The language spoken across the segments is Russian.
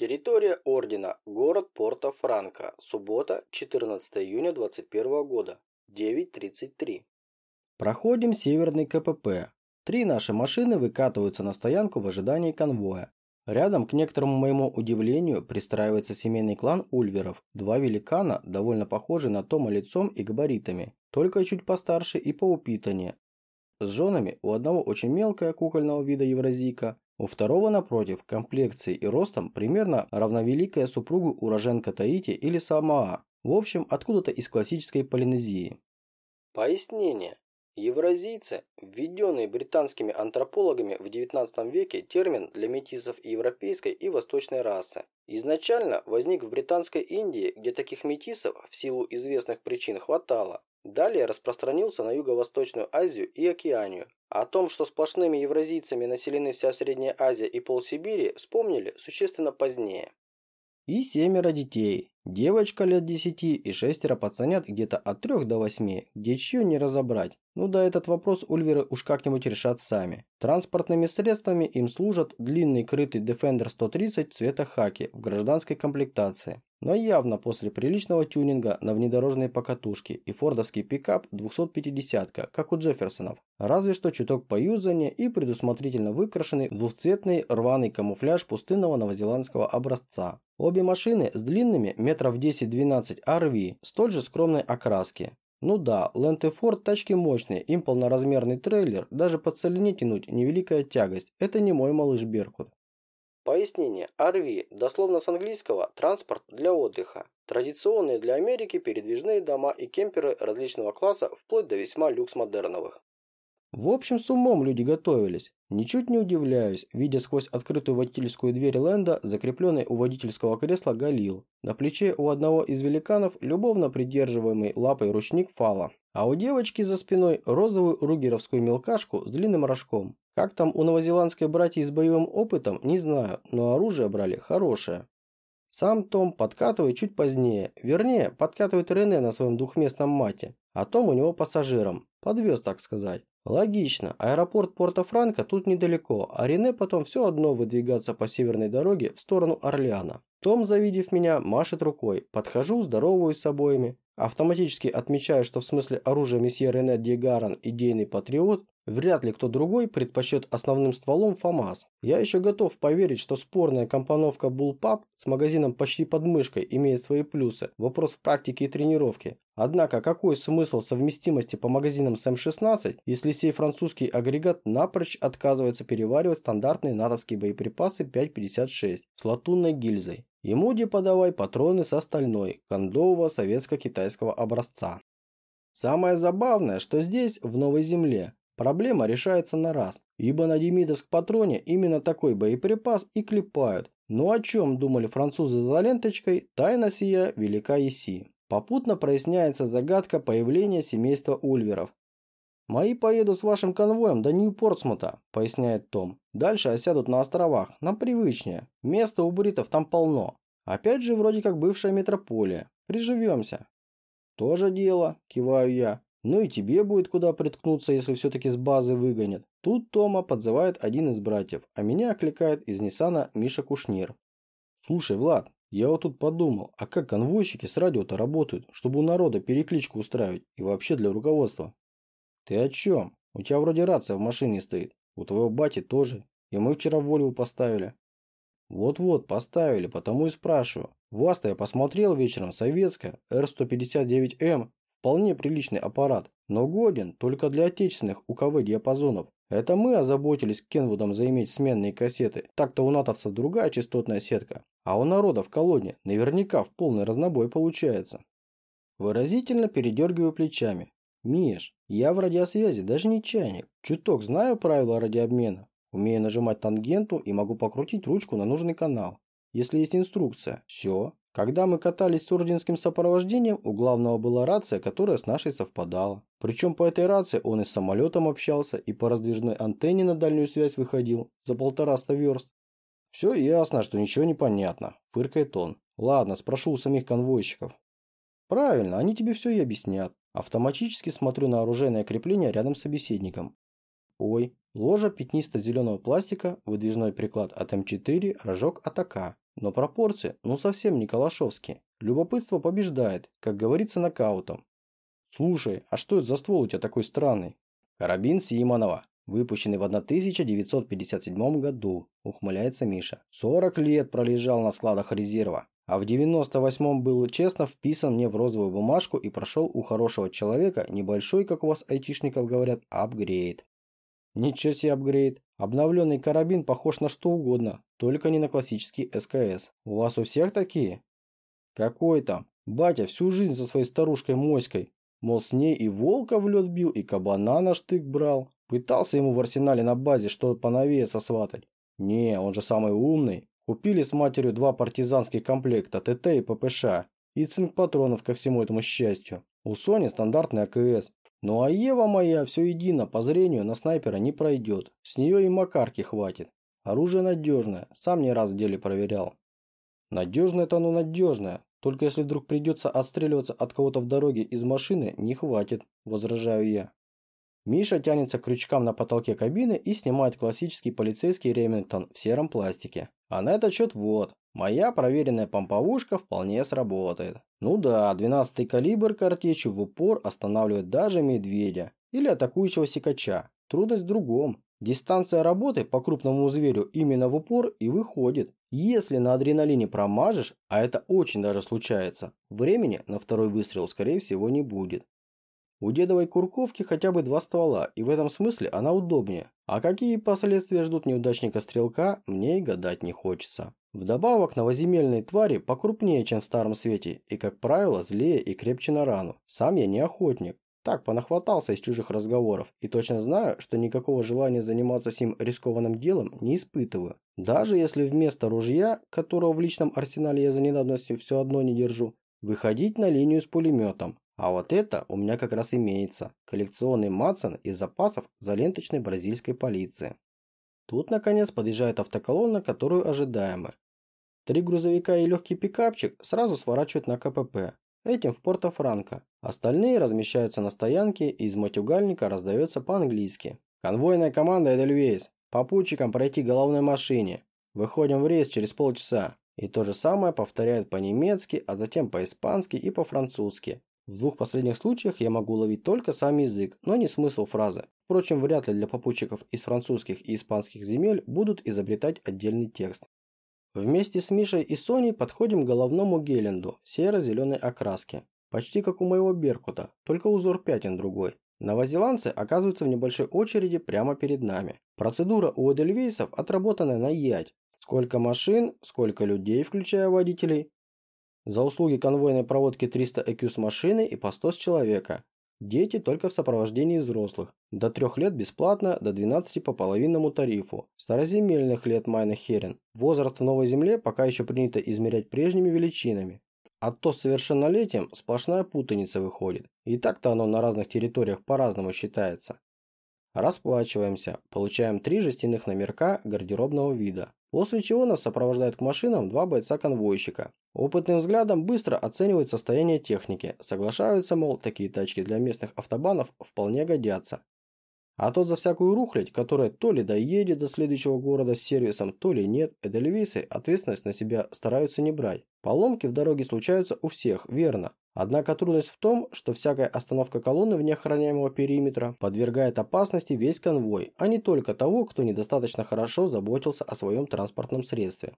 Территория Ордена. Город Порто-Франко. Суббота, 14 июня 2021 года. 9.33. Проходим северный КПП. Три наши машины выкатываются на стоянку в ожидании конвоя. Рядом, к некоторому моему удивлению, пристраивается семейный клан Ульверов. Два великана, довольно похожие на Тома лицом и габаритами, только чуть постарше и поупитаннее. С женами у одного очень мелкая кукольного вида евразийка, у второго, напротив, комплекцией и ростом примерно равновеликая супругу уроженка Таити или Самоа, в общем, откуда-то из классической Полинезии. Пояснение. Евразийцы – введенный британскими антропологами в XIX веке термин для метисов европейской и восточной расы. Изначально возник в Британской Индии, где таких метисов в силу известных причин хватало. Далее распространился на Юго-Восточную Азию и Океанию, о том, что сплошными евразийцами населены вся Средняя Азия и полсибири, вспомнили существенно позднее. И семеро детей. Девочка лет десяти и шестеро пацанят где-то от трех до восьми, где чью не разобрать. Ну да, этот вопрос Ульверы уж как-нибудь решат сами. Транспортными средствами им служат длинный крытый Defender 130 цвета хаки в гражданской комплектации. Но явно после приличного тюнинга на внедорожные покатушки и фордовский пикап 250 как у Джефферсонов. Разве что чуток поюзания и предусмотрительно выкрашенный двухцветный рваный камуфляж пустынного новозеландского образца. Обе машины с длинными метров 10-12 RV, столь же скромной окраски. Ну да, Land Ford тачки мощные, им полноразмерный трейлер, даже по целине тянуть невеликая тягость. Это не мой малыш Беркут. Пояснение. RV, дословно с английского «транспорт для отдыха». Традиционные для Америки передвижные дома и кемперы различного класса, вплоть до весьма люкс-модерновых. В общем, с умом люди готовились. Ничуть не удивляюсь, видя сквозь открытую водительскую дверь Лэнда, закрепленный у водительского кресла Галил. На плече у одного из великанов любовно придерживаемый лапой ручник фала. А у девочки за спиной розовую ругеровскую мелкашку с длинным рожком. Как там у новозеландской братьи с боевым опытом, не знаю, но оружие брали хорошее. Сам Том подкатывает чуть позднее, вернее, подкатывает Рене на своем двухместном мате, а Том у него пассажиром, подвез, так сказать. Логично, аэропорт Порто-Франко тут недалеко, а Рене потом все одно выдвигаться по северной дороге в сторону Орлеана. Том, завидев меня, машет рукой, подхожу, здороваюсь с обоими, автоматически отмечаю, что в смысле оружия месье Рене Диегаран идейный патриот, Вряд ли кто другой предпочет основным стволом ФАМАС. Я еще готов поверить, что спорная компоновка Bullpup с магазином почти под мышкой имеет свои плюсы. Вопрос в практике и тренировке. Однако какой смысл совместимости по магазинам с М16, если сей французский агрегат напрочь отказывается переваривать стандартные натовские боеприпасы 5.56 с латунной гильзой? Ему де подавай патроны с остальной, кондового советско-китайского образца. Самое забавное, что здесь, в Новой Земле, Проблема решается на раз, ибо на Демидовск-патроне именно такой боеприпас и клепают. Но о чем думали французы за ленточкой, тайна сия велика еси. Попутно проясняется загадка появления семейства Ульверов. «Мои поедут с вашим конвоем до Нью-Портсмута», – поясняет Том. «Дальше осядут на островах, нам привычнее. Места у бритов там полно. Опять же, вроде как бывшая метрополия. Приживемся». «Тоже дело», – киваю я. Ну и тебе будет куда приткнуться, если все-таки с базы выгонят. Тут Тома подзывает один из братьев, а меня окликает из Ниссана Миша Кушнир. Слушай, Влад, я вот тут подумал, а как конвойщики с радио-то работают, чтобы у народа перекличку устраивать и вообще для руководства? Ты о чем? У тебя вроде рация в машине стоит, у твоего бати тоже, и мы вчера Вольву поставили. Вот-вот, поставили, потому и спрашиваю. Вас-то я посмотрел вечером, советская, Р-159М, Вполне приличный аппарат, но годен только для отечественных УКВ-диапазонов. Это мы озаботились Кенвудом заиметь сменные кассеты. Так-то у натовцев другая частотная сетка. А у народа в колонне наверняка в полный разнобой получается. Выразительно передергиваю плечами. Миш, я в радиосвязи даже не чайник. Чуток знаю правила радиообмена. Умею нажимать тангенту и могу покрутить ручку на нужный канал. Если есть инструкция. Все. Когда мы катались с орденским сопровождением, у главного была рация, которая с нашей совпадала. Причем по этой рации он и с самолетом общался, и по раздвижной антенне на дальнюю связь выходил, за полтораста верст. «Все ясно, что ничего не понятно», – фыркает он. «Ладно, спрошу у самих конвойщиков». «Правильно, они тебе все и объяснят». Автоматически смотрю на оружейное крепление рядом с собеседником. Ой, ложа пятнисто-зеленого пластика, выдвижной приклад от М4, рожок от АК. Но пропорции, ну совсем не калашовские. Любопытство побеждает, как говорится, нокаутом. Слушай, а что это за ствол у тебя такой странный? Карабин Симонова, выпущенный в 1957 году, ухмыляется Миша. 40 лет пролежал на складах резерва, а в 98-м был честно вписан мне в розовую бумажку и прошел у хорошего человека небольшой, как у вас айтишников говорят, апгрейд. Ничего себе апгрейд. Обновленный карабин похож на что угодно, только не на классический СКС. У вас у всех такие? Какой там? Батя всю жизнь со своей старушкой Моськой. Мол, с ней и волка в лед бил, и кабана на штык брал. Пытался ему в арсенале на базе что-то поновее сосватать. Не, он же самый умный. Купили с матерью два партизанских комплекта ТТ и ППШ. И цинк патронов ко всему этому счастью. У Сони стандартный АКС. Ну а Ева моя все едино по зрению на снайпера не пройдет. С нее и макарки хватит. Оружие надежное, сам не раз в деле проверял. Надежное-то оно надежное, только если вдруг придется отстреливаться от кого-то в дороге из машины, не хватит, возражаю я. Миша тянется к крючкам на потолке кабины и снимает классический полицейский Ремингтон в сером пластике. А на этот счет вот, моя проверенная помповушка вполне сработает. Ну да, 12-й калибр картечью в упор останавливает даже медведя или атакующего сикача. Трудность в другом. Дистанция работы по крупному зверю именно в упор и выходит. Если на адреналине промажешь, а это очень даже случается, времени на второй выстрел скорее всего не будет. У дедовой курковки хотя бы два ствола, и в этом смысле она удобнее. А какие последствия ждут неудачника-стрелка, мне и гадать не хочется. Вдобавок, новоземельные твари покрупнее, чем в Старом Свете, и, как правило, злее и крепче на рану. Сам я не охотник. Так, понахватался из чужих разговоров, и точно знаю, что никакого желания заниматься сим рискованным делом не испытываю. Даже если вместо ружья, которого в личном арсенале я за ненадобностью все одно не держу, выходить на линию с пулеметом. А вот это у меня как раз имеется. Коллекционный Матсон из запасов за ленточной бразильской полиции. Тут, наконец, подъезжает автоколонна, которую ожидаемо. Три грузовика и легкий пикапчик сразу сворачивают на КПП. Этим в Порто-Франко. Остальные размещаются на стоянке и из матюгальника раздается по-английски. Конвойная команда Эдельвейс. Попутчикам пройти головной машине. Выходим в рейс через полчаса. И то же самое повторяют по-немецки, а затем по-испански и по-французски. В двух последних случаях я могу ловить только сам язык, но не смысл фразы. Впрочем, вряд ли для попутчиков из французских и испанских земель будут изобретать отдельный текст. Вместе с Мишей и Соней подходим к головному Геленду серо-зеленой окраски. Почти как у моего Беркута, только узор пятен другой. Новозеландцы оказываются в небольшой очереди прямо перед нами. Процедура у Эдельвейсов отработана на ять. Сколько машин, сколько людей, включая водителей, за услуги конвойной проводки 300 ЭКЮ с машины и по 100 с человека. Дети только в сопровождении взрослых. До 3 лет бесплатно, до 12 по половинному тарифу. Староземельных лет Майна Херен. Возраст в Новой Земле пока еще принято измерять прежними величинами. А то с совершеннолетием сплошная путаница выходит. И так-то оно на разных территориях по-разному считается. Расплачиваемся, получаем три жестяных номерка гардеробного вида. После чего нас сопровождают к машинам два бойца-конвойщика. Опытным взглядом быстро оценивают состояние техники, соглашаются, мол, такие тачки для местных автобанов вполне годятся. А тот за всякую рухлядь, которая то ли доедет до следующего города с сервисом, то ли нет, эдельвисы ответственность на себя стараются не брать. Поломки в дороге случаются у всех, верно. Однако трудность в том, что всякая остановка колонны вне охраняемого периметра подвергает опасности весь конвой, а не только того, кто недостаточно хорошо заботился о своем транспортном средстве.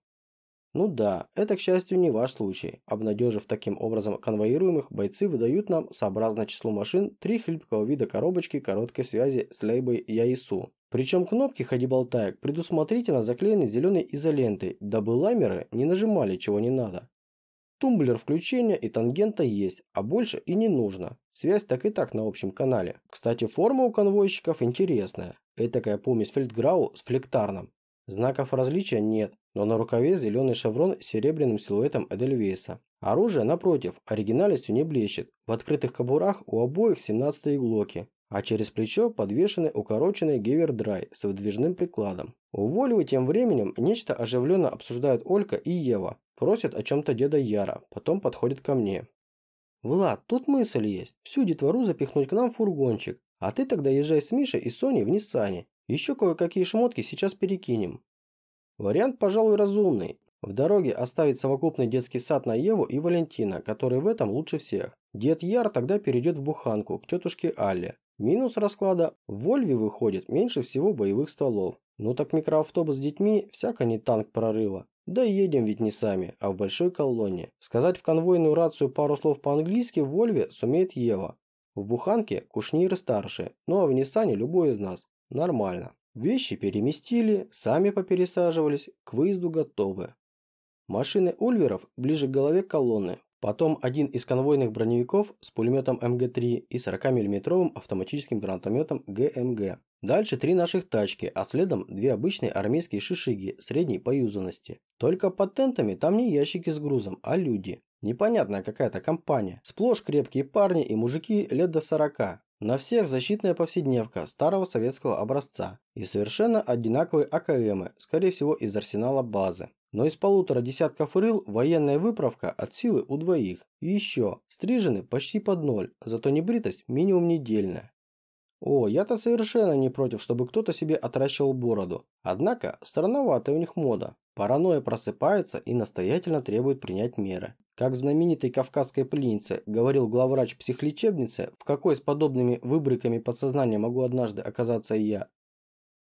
Ну да, это, к счастью, не ваш случай. Обнадежив таким образом конвоируемых, бойцы выдают нам, сообразно числу машин, три хлипкого вида коробочки короткой связи с лейбой ЯИСУ. Причем кнопки ходи-болтаек предусмотрительно заклеены зеленой изолентой, дабы ламеры не нажимали чего не надо. Тумблер включения и тангента есть, а больше и не нужно. Связь так и так на общем канале. Кстати, форма у конвойщиков интересная. Этакая помесь фельдграу с флектарном. Знаков различия нет, но на рукаве зеленый шеврон с серебряным силуэтом Эдельвейса. Оружие, напротив, оригинальностью не блещет. В открытых кобурах у обоих 17-е глоки, а через плечо подвешены укороченные гевер драй с выдвижным прикладом. У Вольвы тем временем нечто оживленно обсуждают Олька и Ева, Просит о чем-то деда Яра, потом подходит ко мне. «Влад, тут мысль есть. Всю детвору запихнуть к нам в фургончик, а ты тогда езжай с Мишей и Соней в Ниссане. Еще кое-какие шмотки сейчас перекинем». Вариант, пожалуй, разумный. В дороге оставить совокупный детский сад на Еву и Валентина, который в этом лучше всех. Дед Яр тогда перейдет в буханку, к тетушке Алле. Минус расклада – в Вольве выходит меньше всего боевых стволов. Ну так микроавтобус с детьми всяко не танк прорыва. Да и едем ведь не сами, а в большой колонне. Сказать в конвойную рацию пару слов по-английски в Вольве сумеет Ева. В Буханке кушниры старшие, ну а в Ниссане любой из нас. Нормально. Вещи переместили, сами попересаживались, к выезду готовы. Машины Ульверов ближе к голове колонны. Потом один из конвойных броневиков с пулеметом МГ-3 и 40-мм автоматическим гранатометом ГМГ. Дальше три наших тачки, а следом две обычные армейские шишиги средней поюзанности. Только под тентами там не ящики с грузом, а люди. Непонятная какая-то компания. Сплошь крепкие парни и мужики лет до 40. На всех защитная повседневка старого советского образца и совершенно одинаковые АКМы, скорее всего из арсенала базы. Но из полутора десятков рыл военная выправка от силы у двоих. И еще, стрижены почти под ноль, зато небритость минимум недельная. О, я-то совершенно не против, чтобы кто-то себе отращивал бороду. Однако, странноватая у них мода. Паранойя просыпается и настоятельно требует принять меры. Как в знаменитой кавказской пленнице говорил главврач психлечебницы, в какой с подобными выбрыками подсознания могу однажды оказаться и я.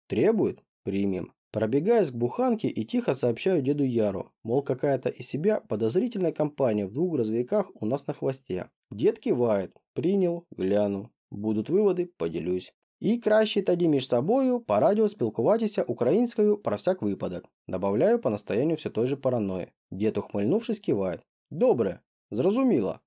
Требует? Примем. Пробегаясь к буханке и тихо сообщаю деду Яру, мол, какая-то из себя подозрительная компания в двух грузовиках у нас на хвосте. Дед кивает. Принял, гляну. Будуть виводи, поділюсь. І краще тоді між собою по радіо спілкуватися українською про всяк випадок. Добавляю по настоянию все той же паранойи. Дед, ухмыльнувшись, кивает. Добре, зрозуміло.